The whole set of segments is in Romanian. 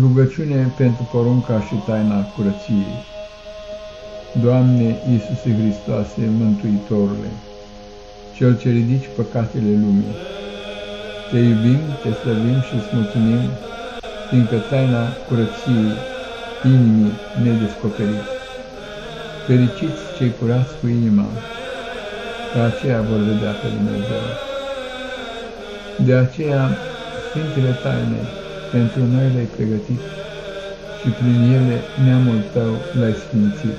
Rugăciune pentru porunca și taina curăției. Doamne Iisuse Hristoase, Mântuitorule, Cel ce ridici păcatele lumii, Te iubim, Te slăvim și îți mulțumim, fiindcă taina curăției inimii nedescoperit. Fericiți cei curați cu inima, că aceea vor vedea pe Dumnezeu. De aceea, Sfintele Taine, pentru noi le-ai pregătit și prin ele neamul tău l-ai sfințit.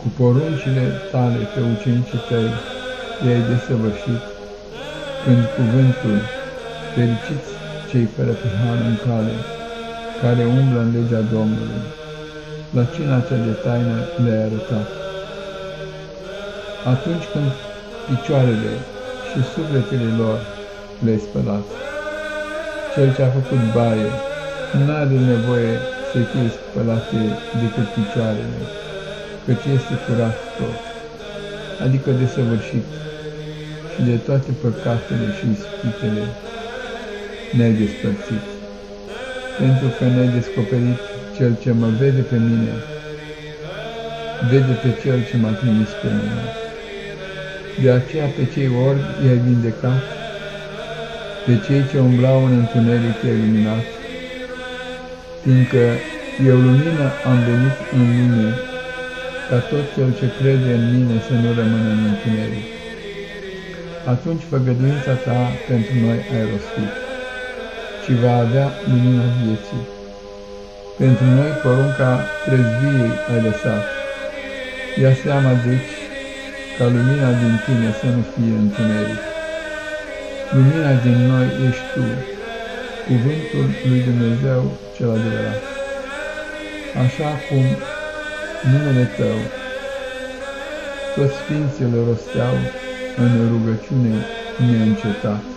Cu poruncile tale pe ucenicii tăi i-ai desăvârșit, când cuvântul, fericiți cei fără prihană în cale, care umblă în legea Domnului, la cina cea de taină le-ai arătat. Atunci când picioarele și sufletele lor le-ai spălat, cel ce a făcut baie nu are nevoie să fie spălate decât picioarele, căci este curat tot, adică desăvârșit și de toate păcatele și ispitele ne-ai despărțit, pentru că ne-ai descoperit cel ce mă vede pe mine, vede pe cel ce m-a trimis pe mine. De aceea pe cei orbi i-ai vindecat pe cei ce umblau în întuneric te luminat, fiindcă eu lumină am venit în lume, ca tot cel ce crede în mine să nu rămână în întuneric. Atunci făgăduința ta pentru noi ai rostit și va avea lumina vieții. Pentru noi porunca trezviei ai lăsat. Ia seama, deci, ca lumina din tine să nu fie întuneric. Lumina din noi ești Tu, cuvântul lui Dumnezeu cel adevărat. Așa cum numele Tău, toți Sfinții le rosteau în rugăciune neîncetat.